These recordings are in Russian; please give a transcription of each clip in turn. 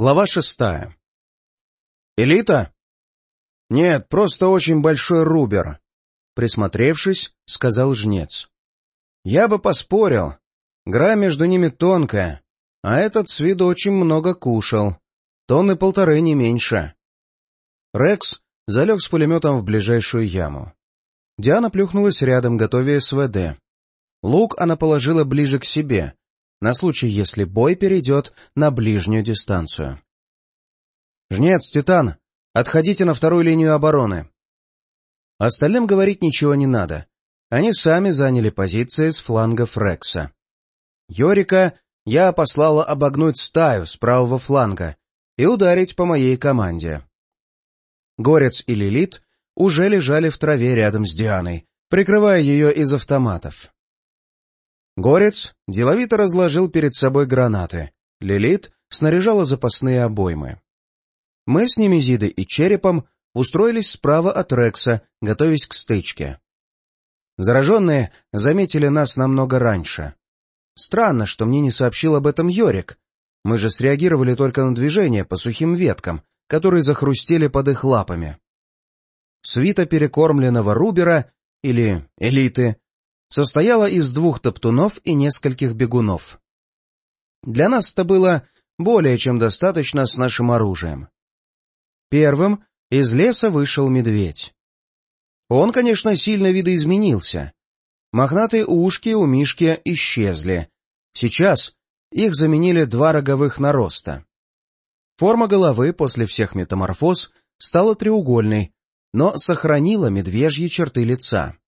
Глава шестая. «Элита?» «Нет, просто очень большой рубер», — присмотревшись, сказал жнец. «Я бы поспорил. Гра между ними тонкая, а этот с виду очень много кушал. Тонны полторы, не меньше». Рекс залег с пулеметом в ближайшую яму. Диана плюхнулась рядом, готовя СВД. Лук она положила ближе к себе, на случай, если бой перейдет на ближнюю дистанцию. «Жнец, Титан, отходите на вторую линию обороны». Остальным говорить ничего не надо. Они сами заняли позиции с флангов Рекса. Йорика я послала обогнуть стаю с правого фланга и ударить по моей команде. Горец и Лилит уже лежали в траве рядом с Дианой, прикрывая ее из автоматов. Горец деловито разложил перед собой гранаты. Лилит снаряжала запасные обоймы. Мы с Немезидой и Черепом устроились справа от Рекса, готовясь к стычке. Зараженные заметили нас намного раньше. Странно, что мне не сообщил об этом Йорик. Мы же среагировали только на движение по сухим веткам, которые захрустели под их лапами. Свита перекормленного Рубера, или элиты, состояла из двух топтунов и нескольких бегунов. Для нас это было более чем достаточно с нашим оружием. Первым из леса вышел медведь. Он, конечно, сильно видоизменился. Мохнатые ушки у Мишки исчезли. Сейчас их заменили два роговых нароста. Форма головы после всех метаморфоз стала треугольной, но сохранила медвежьи черты лица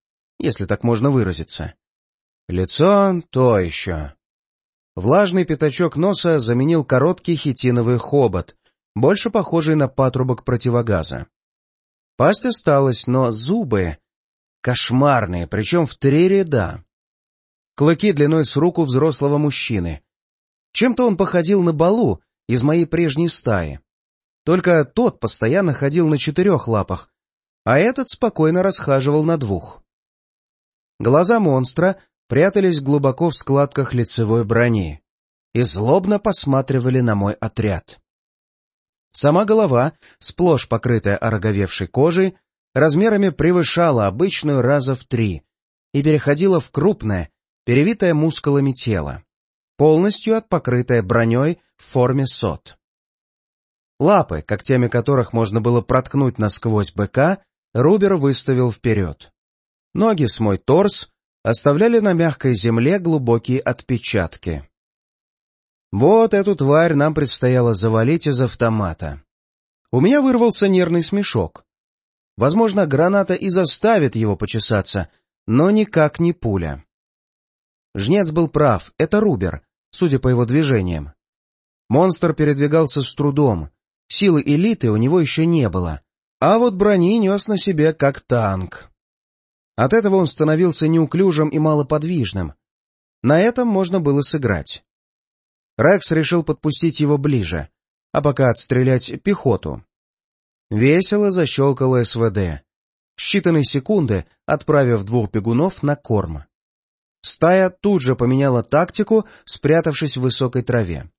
если так можно выразиться. Лицо то еще. Влажный пятачок носа заменил короткий хитиновый хобот, больше похожий на патрубок противогаза. Пасть осталась, но зубы кошмарные, причем в три ряда. Клыки длиной с руку взрослого мужчины. Чем-то он походил на балу из моей прежней стаи. Только тот постоянно ходил на четырех лапах, а этот спокойно расхаживал на двух. Глаза монстра прятались глубоко в складках лицевой брони и злобно посматривали на мой отряд. Сама голова, сплошь покрытая ороговевшей кожей, размерами превышала обычную раза в три и переходила в крупное, перевитое мускулами тело, полностью отпокрытое броней в форме сот. Лапы, когтями которых можно было проткнуть насквозь быка, Рубер выставил вперед. Ноги с мой торс оставляли на мягкой земле глубокие отпечатки. Вот эту тварь нам предстояло завалить из автомата. У меня вырвался нервный смешок. Возможно, граната и заставит его почесаться, но никак не пуля. Жнец был прав, это Рубер, судя по его движениям. Монстр передвигался с трудом, силы элиты у него еще не было, а вот брони нес на себе как танк. От этого он становился неуклюжим и малоподвижным. На этом можно было сыграть. Рекс решил подпустить его ближе, а пока отстрелять пехоту. Весело защелкало СВД. В считанные секунды отправив двух бегунов на корм. Стая тут же поменяла тактику, спрятавшись в высокой траве.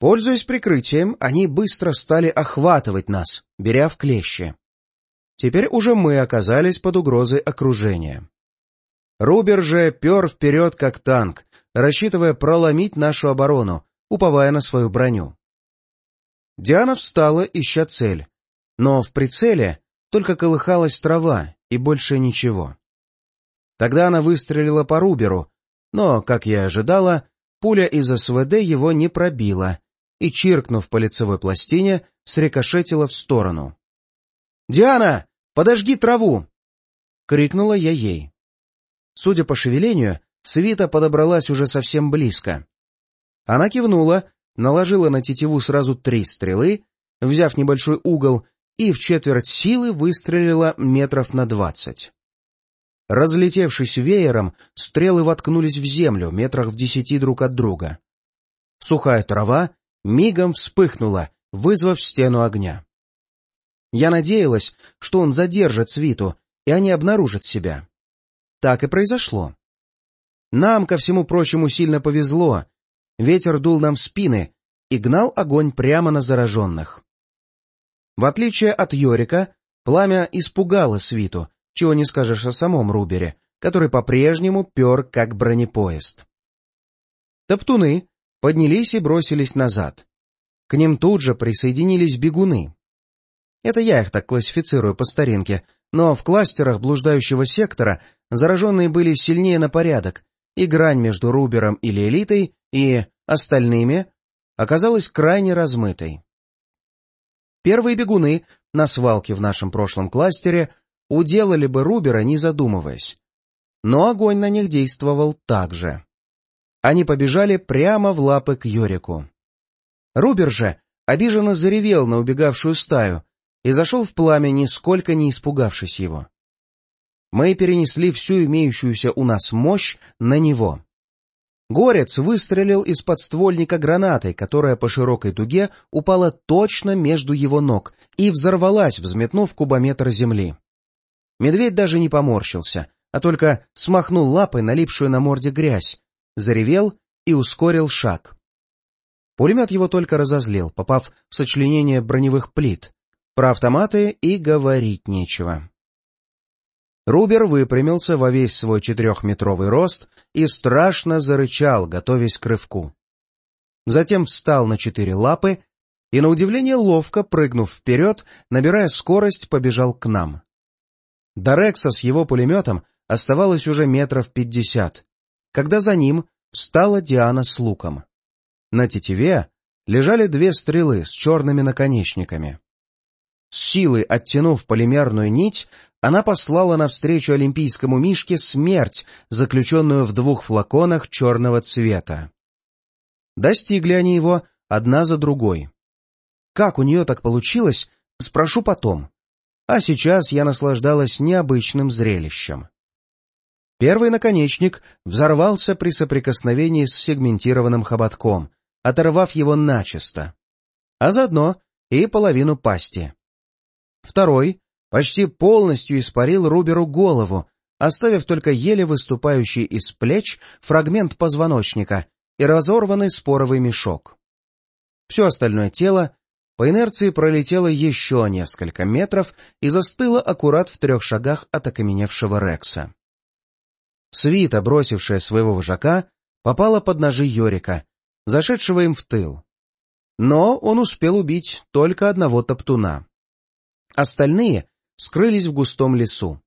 Пользуясь прикрытием, они быстро стали охватывать нас, беря в клещи. Теперь уже мы оказались под угрозой окружения. Рубер же пер вперед как танк, рассчитывая проломить нашу оборону, уповая на свою броню. Диана встала, ища цель, но в прицеле только колыхалась трава и больше ничего. Тогда она выстрелила по Руберу, но, как я ожидала, пуля из СВД его не пробила и, чиркнув по лицевой пластине, срикошетила в сторону. «Диана, подожги траву!» — крикнула я ей. Судя по шевелению, Свита подобралась уже совсем близко. Она кивнула, наложила на тетиву сразу три стрелы, взяв небольшой угол, и в четверть силы выстрелила метров на двадцать. Разлетевшись веером, стрелы воткнулись в землю метрах в десяти друг от друга. Сухая трава мигом вспыхнула, вызвав стену огня. Я надеялась, что он задержит свиту, и они обнаружат себя. Так и произошло. Нам, ко всему прочему, сильно повезло. Ветер дул нам в спины, и гнал огонь прямо на зараженных. В отличие от Йорика, пламя испугало свиту, чего не скажешь о самом Рубере, который по-прежнему пер, как бронепоезд. Топтуны поднялись и бросились назад. К ним тут же присоединились бегуны. Это я их так классифицирую по старинке, но в кластерах блуждающего сектора зараженные были сильнее на порядок, и грань между Рубером или элитой и остальными оказалась крайне размытой. Первые бегуны на свалке в нашем прошлом кластере уделали бы Рубера, не задумываясь. Но огонь на них действовал так же. Они побежали прямо в лапы к Йорику. Рубер же обиженно заревел на убегавшую стаю и зашел в пламя, нисколько не испугавшись его. Мы перенесли всю имеющуюся у нас мощь на него. Горец выстрелил из подствольника гранатой, которая по широкой дуге упала точно между его ног и взорвалась, взметнув кубометр земли. Медведь даже не поморщился, а только смахнул лапой налипшую на морде грязь, заревел и ускорил шаг. Пулемет его только разозлил, попав в сочленение броневых плит. Про автоматы и говорить нечего. Рубер выпрямился во весь свой четырехметровый рост и страшно зарычал, готовясь к рывку. Затем встал на четыре лапы и, на удивление ловко, прыгнув вперед, набирая скорость, побежал к нам. До Рекса с его пулеметом оставалось уже метров пятьдесят, когда за ним встала Диана с луком. На тетиве лежали две стрелы с черными наконечниками. С силой оттянув полимерную нить, она послала навстречу олимпийскому мишке смерть, заключенную в двух флаконах черного цвета. Достигли они его одна за другой. Как у нее так получилось, спрошу потом. А сейчас я наслаждалась необычным зрелищем. Первый наконечник взорвался при соприкосновении с сегментированным хоботком, оторвав его начисто, а заодно и половину пасти. Второй почти полностью испарил Руберу голову, оставив только еле выступающий из плеч фрагмент позвоночника и разорванный споровый мешок. Все остальное тело по инерции пролетело еще несколько метров и застыло аккурат в трех шагах от окаменевшего Рекса. Свита, бросившая своего вожака, попала под ножи Йорика, зашедшего им в тыл. Но он успел убить только одного топтуна. Остальные скрылись в густом лесу.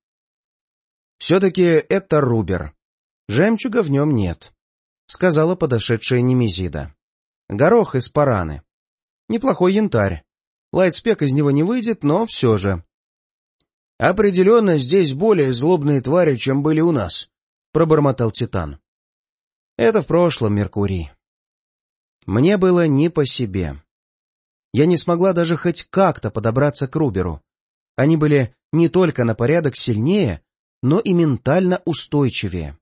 «Все-таки это Рубер. Жемчуга в нем нет», — сказала подошедшая Немезида. «Горох из параны. Неплохой янтарь. Лайтспек из него не выйдет, но все же». «Определенно здесь более злобные твари, чем были у нас», — пробормотал Титан. «Это в прошлом, Меркурий». Мне было не по себе. Я не смогла даже хоть как-то подобраться к Руберу. Они были не только на порядок сильнее, но и ментально устойчивее.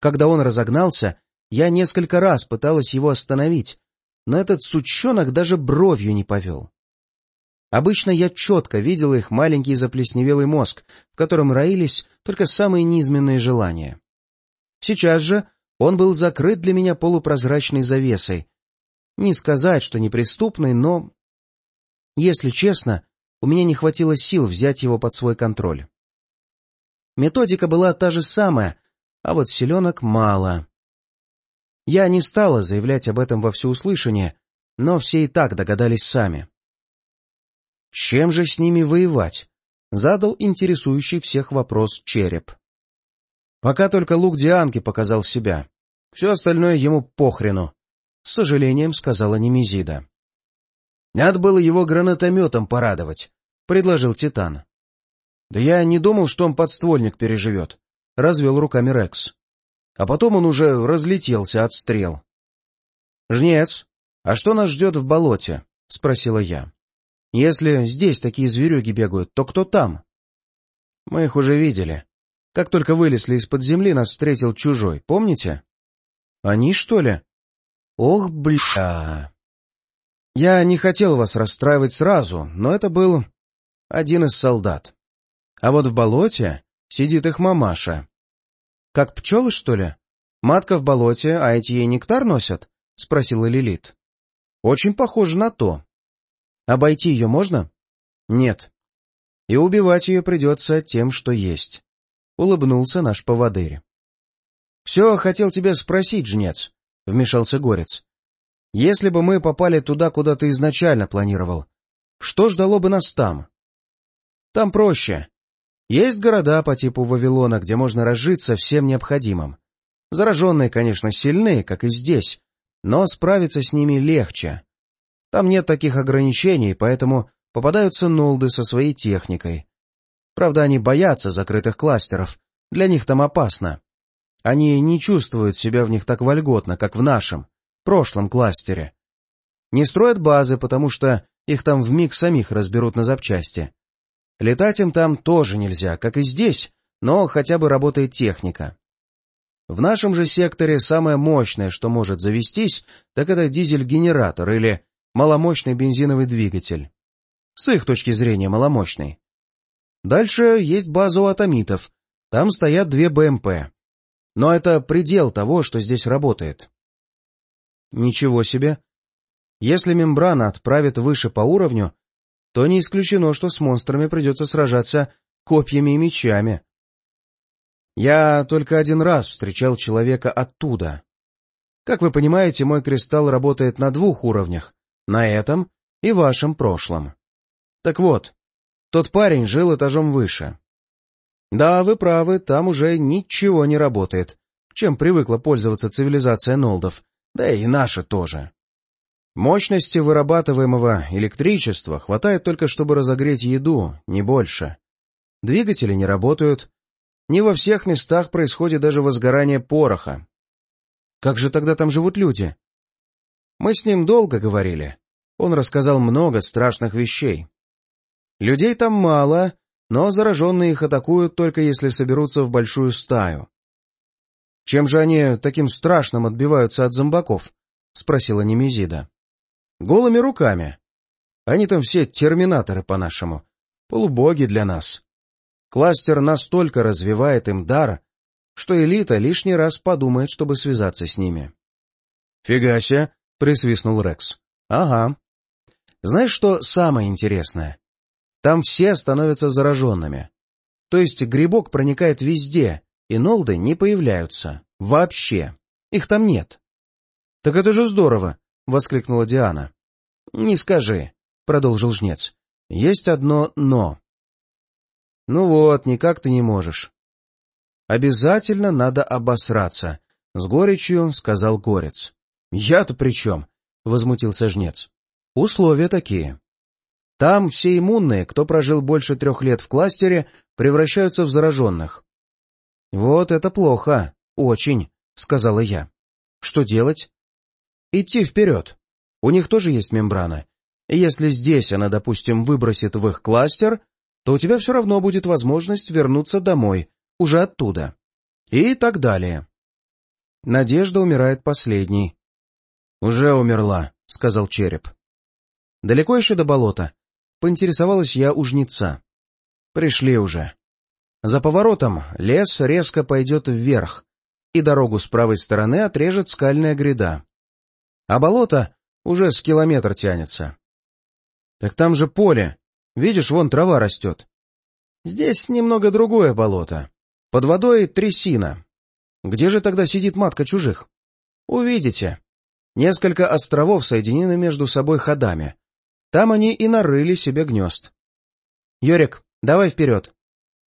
Когда он разогнался, я несколько раз пыталась его остановить, но этот сучонок даже бровью не повел. Обычно я четко видела их маленький заплесневелый мозг, в котором роились только самые низменные желания. Сейчас же он был закрыт для меня полупрозрачной завесой. Не сказать, что неприступной, но... Если честно, у меня не хватило сил взять его под свой контроль. Методика была та же самая, а вот селенок мало. Я не стала заявлять об этом во всеуслышание, но все и так догадались сами. Чем же с ними воевать? Задал интересующий всех вопрос череп. Пока только лук Дианки показал себя. Все остальное ему похрену, — с сожалением сказала Немезида. Надо было его гранатометом порадовать, — предложил Титан. — Да я не думал, что он подствольник переживет, — развел руками Рекс. А потом он уже разлетелся от стрел. — Жнец, а что нас ждет в болоте? — спросила я. — Если здесь такие зверюги бегают, то кто там? — Мы их уже видели. Как только вылезли из-под земли, нас встретил чужой, помните? — Они, что ли? — Ох, бля... Я не хотел вас расстраивать сразу, но это был один из солдат. А вот в болоте сидит их мамаша. Как пчелы, что ли? Матка в болоте, а эти ей нектар носят? — спросила Лилит. Очень похоже на то. Обойти ее можно? Нет. И убивать ее придется тем, что есть. Улыбнулся наш поводырь. Все хотел тебя спросить, жнец, вмешался Горец. Если бы мы попали туда, куда ты изначально планировал, что ждало бы нас там? Там проще. Есть города по типу Вавилона, где можно разжиться всем необходимым. Зараженные, конечно, сильны, как и здесь, но справиться с ними легче. Там нет таких ограничений, поэтому попадаются нолды со своей техникой. Правда, они боятся закрытых кластеров, для них там опасно. Они не чувствуют себя в них так вольготно, как в нашем, прошлом кластере. Не строят базы, потому что их там вмиг самих разберут на запчасти. Летать им там тоже нельзя, как и здесь, но хотя бы работает техника. В нашем же секторе самое мощное, что может завестись, так это дизель-генератор или маломощный бензиновый двигатель. С их точки зрения маломощный. Дальше есть база у атомитов. Там стоят две БМП. Но это предел того, что здесь работает. Ничего себе. Если мембрана отправит выше по уровню, то не исключено, что с монстрами придется сражаться копьями и мечами. Я только один раз встречал человека оттуда. Как вы понимаете, мой кристалл работает на двух уровнях, на этом и вашем прошлом. Так вот, тот парень жил этажом выше. Да, вы правы, там уже ничего не работает, чем привыкла пользоваться цивилизация Нолдов, да и наша тоже. Мощности вырабатываемого электричества хватает только, чтобы разогреть еду, не больше. Двигатели не работают, не во всех местах происходит даже возгорание пороха. Как же тогда там живут люди? Мы с ним долго говорили. Он рассказал много страшных вещей. Людей там мало, но зараженные их атакуют только если соберутся в большую стаю. «Чем же они таким страшным отбиваются от зомбаков?» — спросила Немезида. «Голыми руками. Они там все терминаторы по-нашему. Полубоги для нас. Кластер настолько развивает им дар, что элита лишний раз подумает, чтобы связаться с ними. «Фига себе!» — присвистнул Рекс. «Ага. Знаешь, что самое интересное? Там все становятся зараженными. То есть грибок проникает везде, и нолды не появляются. Вообще. Их там нет». «Так это же здорово!» — воскликнула Диана. «Не скажи», — продолжил жнец. «Есть одно «но». Ну вот, никак ты не можешь. Обязательно надо обосраться, — с горечью сказал горец. Я-то при чем? — возмутился жнец. Условия такие. Там все иммунные, кто прожил больше трех лет в кластере, превращаются в зараженных. Вот это плохо, очень, — сказала я. Что делать? Идти вперед. У них тоже есть мембрана. Если здесь она, допустим, выбросит в их кластер, то у тебя все равно будет возможность вернуться домой, уже оттуда. И так далее. Надежда умирает последней. «Уже умерла», — сказал череп. «Далеко еще до болота?» — поинтересовалась я у жнеца. «Пришли уже. За поворотом лес резко пойдет вверх, и дорогу с правой стороны отрежет скальная гряда. А болото уже с километр тянется. Так там же поле, Видишь, вон трава растет. Здесь немного другое болото. Под водой трясина. Где же тогда сидит матка чужих? Увидите. Несколько островов соединены между собой ходами. Там они и нарыли себе гнезд. «Йорик, давай вперед!»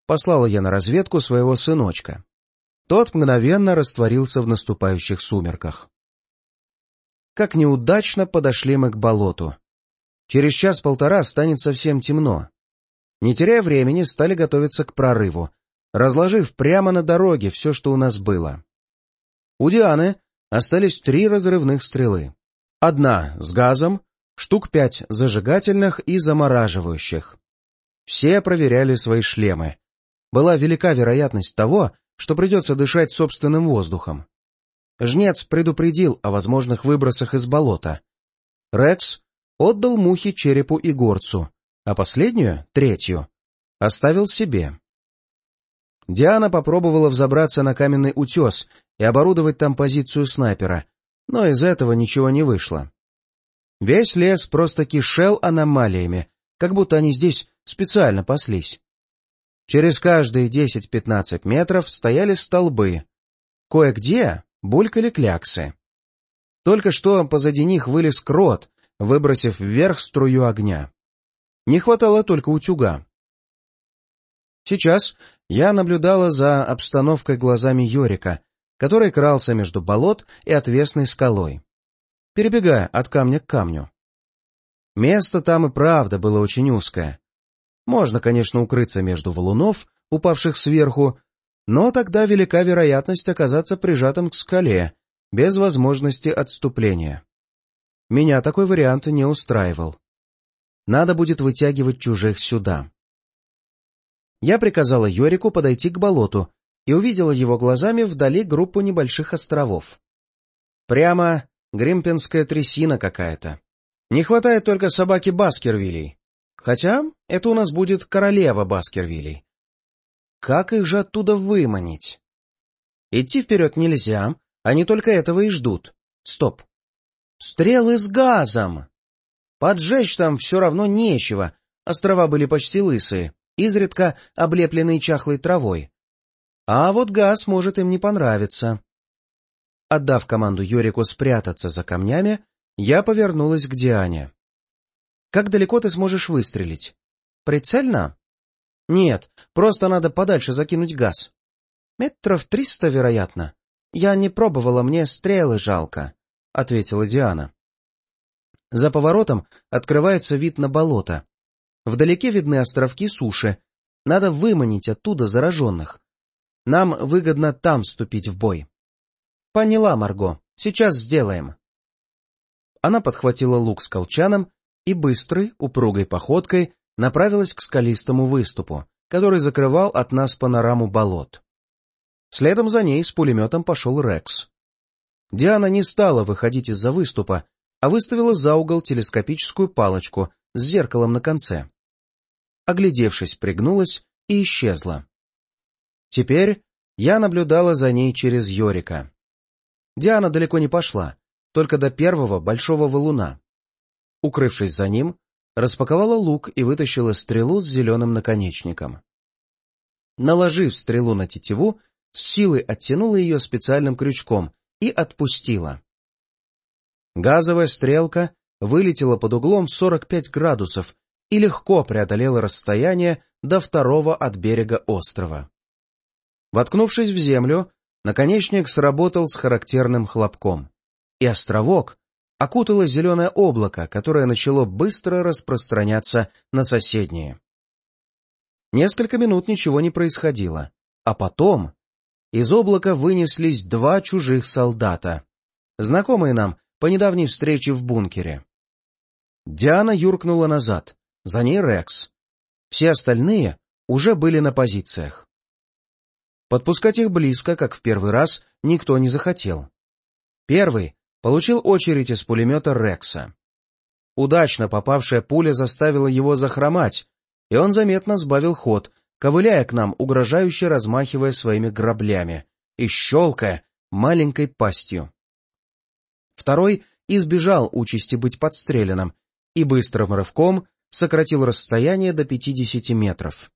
Послала я на разведку своего сыночка. Тот мгновенно растворился в наступающих сумерках. Как неудачно подошли мы к болоту. Через час-полтора станет совсем темно. Не теряя времени, стали готовиться к прорыву, разложив прямо на дороге все, что у нас было. У Дианы остались три разрывных стрелы. Одна с газом, штук пять зажигательных и замораживающих. Все проверяли свои шлемы. Была велика вероятность того, что придется дышать собственным воздухом. Жнец предупредил о возможных выбросах из болота. Рекс отдал мухи черепу и горцу, а последнюю, третью, оставил себе. Диана попробовала взобраться на каменный утес и оборудовать там позицию снайпера, но из этого ничего не вышло. Весь лес просто кишел аномалиями, как будто они здесь специально паслись. Через каждые 10-15 метров стояли столбы. Кое-где булькали кляксы. Только что позади них вылез крот, выбросив вверх струю огня. Не хватало только утюга. Сейчас я наблюдала за обстановкой глазами Йорика, который крался между болот и отвесной скалой, перебегая от камня к камню. Место там и правда было очень узкое. Можно, конечно, укрыться между валунов, упавших сверху, но тогда велика вероятность оказаться прижатым к скале, без возможности отступления. Меня такой вариант не устраивал. Надо будет вытягивать чужих сюда. Я приказала Йорику подойти к болоту и увидела его глазами вдали группу небольших островов. Прямо гримпинская трясина какая-то. Не хватает только собаки Баскервилей. Хотя это у нас будет королева Баскервилей. Как их же оттуда выманить? Идти вперед нельзя, они только этого и ждут. Стоп. Стрелы с газом! Поджечь там все равно нечего. Острова были почти лысые, изредка облепленные чахлой травой. А вот газ может им не понравиться. Отдав команду Юрику спрятаться за камнями, я повернулась к Диане. «Как далеко ты сможешь выстрелить? Прицельно?» «Нет, просто надо подальше закинуть газ. Метров триста, вероятно. Я не пробовала, мне стрелы жалко», — ответила Диана. За поворотом открывается вид на болото. Вдалеке видны островки суши. Надо выманить оттуда зараженных. Нам выгодно там вступить в бой. Поняла, Марго. Сейчас сделаем. Она подхватила лук с колчаном и быстрой, упругой походкой направилась к скалистому выступу, который закрывал от нас панораму болот. Следом за ней с пулеметом пошел Рекс. Диана не стала выходить из-за выступа, а выставила за угол телескопическую палочку с зеркалом на конце. Оглядевшись, пригнулась и исчезла. Теперь я наблюдала за ней через Йорика. Диана далеко не пошла, только до первого большого валуна. Укрывшись за ним, распаковала лук и вытащила стрелу с зеленым наконечником. Наложив стрелу на тетиву, с силой оттянула ее специальным крючком и отпустила. Газовая стрелка вылетела под углом 45 градусов и легко преодолела расстояние до второго от берега острова. Воткнувшись в землю, наконечник сработал с характерным хлопком и островок окутало зеленое облако, которое начало быстро распространяться на соседние. Несколько минут ничего не происходило, а потом из облака вынеслись два чужих солдата, знакомые нам по недавней встрече в бункере. Диана юркнула назад, за ней Рекс. Все остальные уже были на позициях. Подпускать их близко, как в первый раз, никто не захотел. Первый получил очередь из пулемета Рекса. Удачно попавшая пуля заставила его захромать, и он заметно сбавил ход, ковыляя к нам, угрожающе размахивая своими граблями и щелкая маленькой пастью. Второй избежал участи быть подстреленным и быстрым рывком сократил расстояние до пятидесяти метров.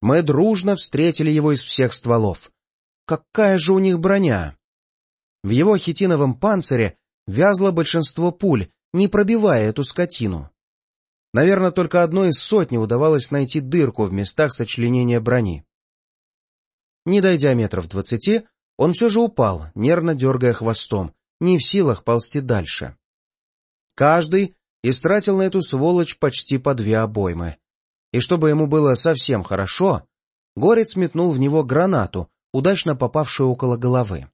Мы дружно встретили его из всех стволов. Какая же у них броня! В его хитиновом панцире вязло большинство пуль, не пробивая эту скотину. Наверное, только одной из сотни удавалось найти дырку в местах сочленения брони. Не дойдя метров двадцати, он все же упал, нервно дергая хвостом, не в силах ползти дальше. Каждый истратил на эту сволочь почти по две обоймы. И чтобы ему было совсем хорошо, Горец метнул в него гранату, удачно попавшую около головы.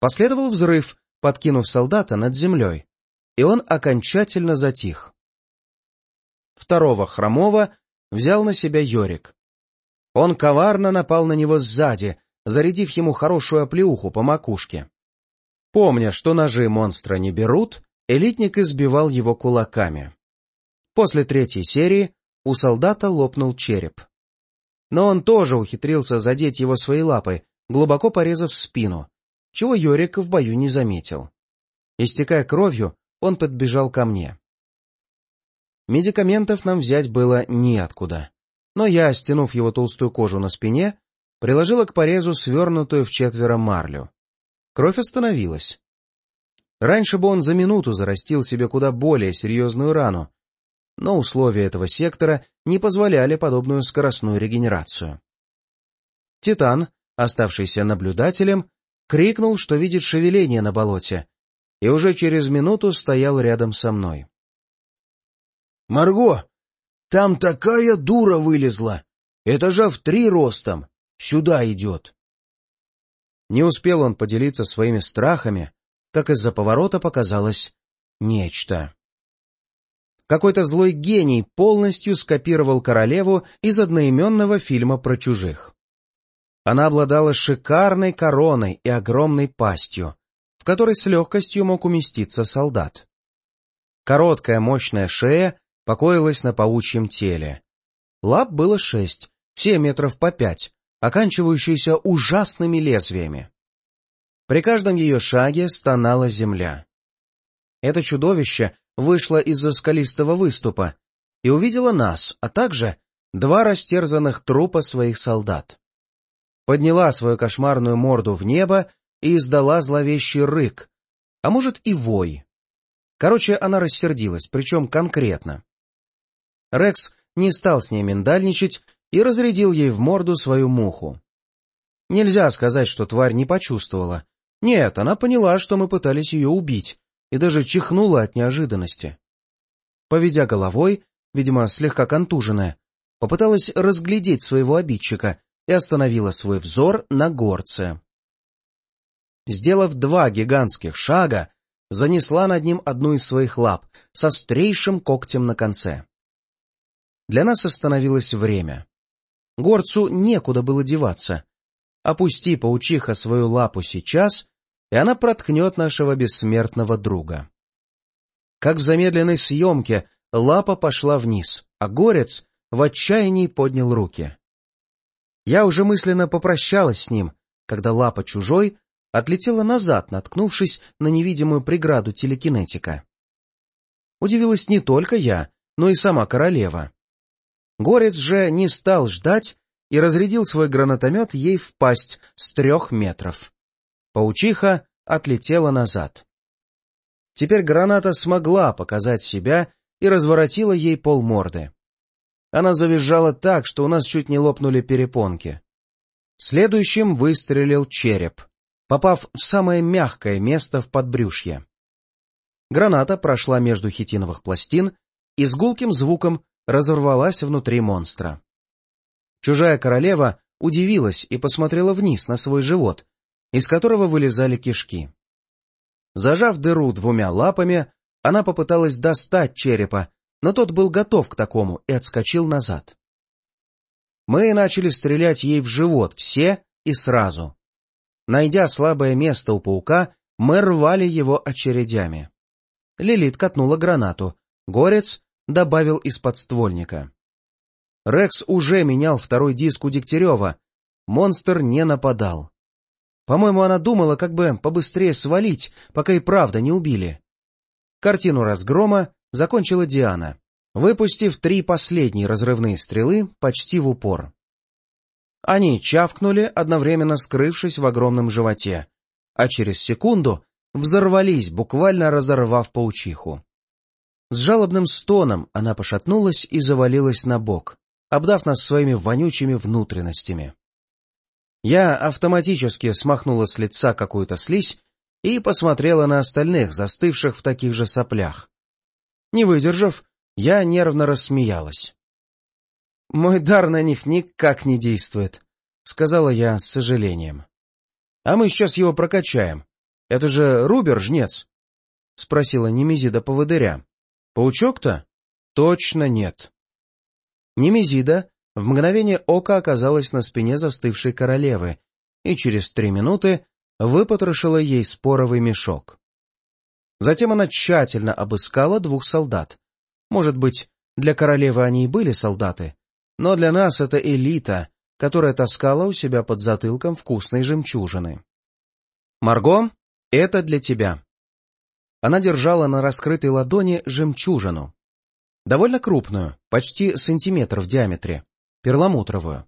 Последовал взрыв, подкинув солдата над землей, и он окончательно затих. Второго хромого взял на себя Йорик. Он коварно напал на него сзади, зарядив ему хорошую оплеуху по макушке. Помня, что ножи монстра не берут, элитник избивал его кулаками. После третьей серии у солдата лопнул череп. Но он тоже ухитрился задеть его своей лапой, глубоко порезав спину, чего Йорик в бою не заметил. Истекая кровью, он подбежал ко мне. Медикаментов нам взять было неоткуда, но я, стянув его толстую кожу на спине, приложила к порезу свернутую в четверо марлю. Кровь остановилась. Раньше бы он за минуту зарастил себе куда более серьезную рану, но условия этого сектора не позволяли подобную скоростную регенерацию. Титан, оставшийся наблюдателем, крикнул, что видит шевеление на болоте, и уже через минуту стоял рядом со мной. — Марго, там такая дура вылезла! Этажа в три ростом! Сюда идет! Не успел он поделиться своими страхами, как из-за поворота показалось нечто. Какой-то злой гений полностью скопировал королеву из одноименного фильма про чужих. Она обладала шикарной короной и огромной пастью, в которой с легкостью мог уместиться солдат. Короткая мощная шея покоилась на паучьем теле. Лап было шесть, все метров по пять, оканчивающиеся ужасными лезвиями. При каждом ее шаге стонала земля. Это чудовище вышло из-за скалистого выступа и увидело нас, а также два растерзанных трупа своих солдат. Подняла свою кошмарную морду в небо и издала зловещий рык, а может и вой. Короче, она рассердилась, причем конкретно. Рекс не стал с ней миндальничать и разрядил ей в морду свою муху. Нельзя сказать, что тварь не почувствовала. Нет, она поняла, что мы пытались ее убить, и даже чихнула от неожиданности. Поведя головой, видимо, слегка контуженная, попыталась разглядеть своего обидчика и остановила свой взор на горце. Сделав два гигантских шага, занесла над ним одну из своих лап с острейшим когтем на конце. Для нас остановилось время. Горцу некуда было деваться. Опусти, паучиха, свою лапу сейчас, и она проткнет нашего бессмертного друга. Как в замедленной съемке, лапа пошла вниз, а горец в отчаянии поднял руки. Я уже мысленно попрощалась с ним, когда лапа чужой отлетела назад, наткнувшись на невидимую преграду телекинетика. Удивилась не только я, но и сама королева. Горец же не стал ждать и разрядил свой гранатомет ей в пасть с трех метров. Паучиха отлетела назад. Теперь граната смогла показать себя и разворотила ей полморды. Она завизжала так, что у нас чуть не лопнули перепонки. Следующим выстрелил череп, попав в самое мягкое место в подбрюшье. Граната прошла между хитиновых пластин и с гулким звуком разорвалась внутри монстра. Чужая королева удивилась и посмотрела вниз на свой живот, из которого вылезали кишки. Зажав дыру двумя лапами, она попыталась достать черепа, но тот был готов к такому и отскочил назад. Мы начали стрелять ей в живот, все и сразу. Найдя слабое место у паука, мы рвали его очередями. Лилит катнула гранату, горец добавил из подствольника. Рекс уже менял второй диск у Дегтярева. Монстр не нападал. По-моему, она думала, как бы побыстрее свалить, пока и правда не убили. Картину разгрома закончила Диана, выпустив три последние разрывные стрелы почти в упор. Они чавкнули, одновременно скрывшись в огромном животе, а через секунду взорвались, буквально разорвав паучиху. С жалобным стоном она пошатнулась и завалилась на бок, обдав нас своими вонючими внутренностями. Я автоматически смахнула с лица какую-то слизь и посмотрела на остальных, застывших в таких же соплях. Не выдержав, я нервно рассмеялась. «Мой дар на них никак не действует», — сказала я с сожалением. «А мы сейчас его прокачаем. Это же Рубер, жнец?» — спросила Немезида поводыря. «Паучок-то?» «Точно нет». Немезида в мгновение ока оказалась на спине застывшей королевы и через три минуты выпотрошила ей споровый мешок. Затем она тщательно обыскала двух солдат. Может быть, для королевы они и были солдаты, но для нас это элита, которая таскала у себя под затылком вкусные жемчужины. «Марго, это для тебя». Она держала на раскрытой ладони жемчужину. Довольно крупную, почти сантиметр в диаметре, перламутровую.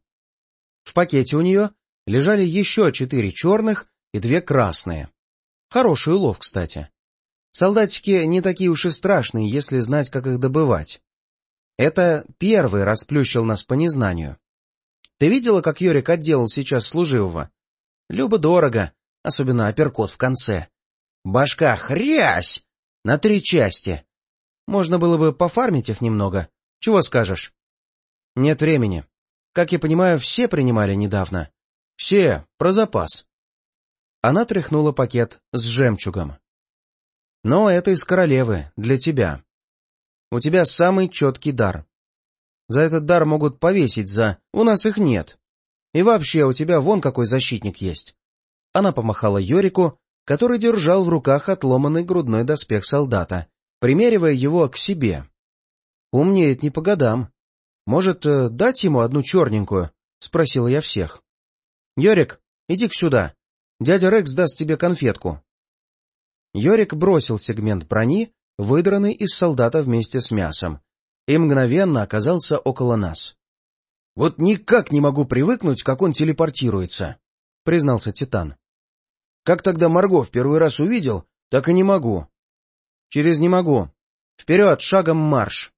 В пакете у нее лежали еще четыре черных и две красные. Хороший улов, кстати. Солдатики не такие уж и страшные, если знать, как их добывать. Это первый расплющил нас по незнанию. Ты видела, как Йорик отделал сейчас служивого? Любо-дорого, особенно апперкот в конце. Башка хрясь! На три части. Можно было бы пофармить их немного. Чего скажешь? Нет времени. Как я понимаю, все принимали недавно. Все, про запас. Она тряхнула пакет с жемчугом. Но это из королевы, для тебя. У тебя самый четкий дар. За этот дар могут повесить за... У нас их нет. И вообще, у тебя вон какой защитник есть. Она помахала Йорику, который держал в руках отломанный грудной доспех солдата, примеривая его к себе. Умнеет не по годам. Может, э, дать ему одну черненькую? — спросила я всех. — Йорик, иди-ка сюда. Дядя Рекс даст тебе конфетку. Йорик бросил сегмент брони, выдранный из солдата вместе с мясом, и мгновенно оказался около нас. — Вот никак не могу привыкнуть, как он телепортируется, — признался Титан. — Как тогда Марго в первый раз увидел, так и не могу. — Через не могу. Вперед, шагом марш!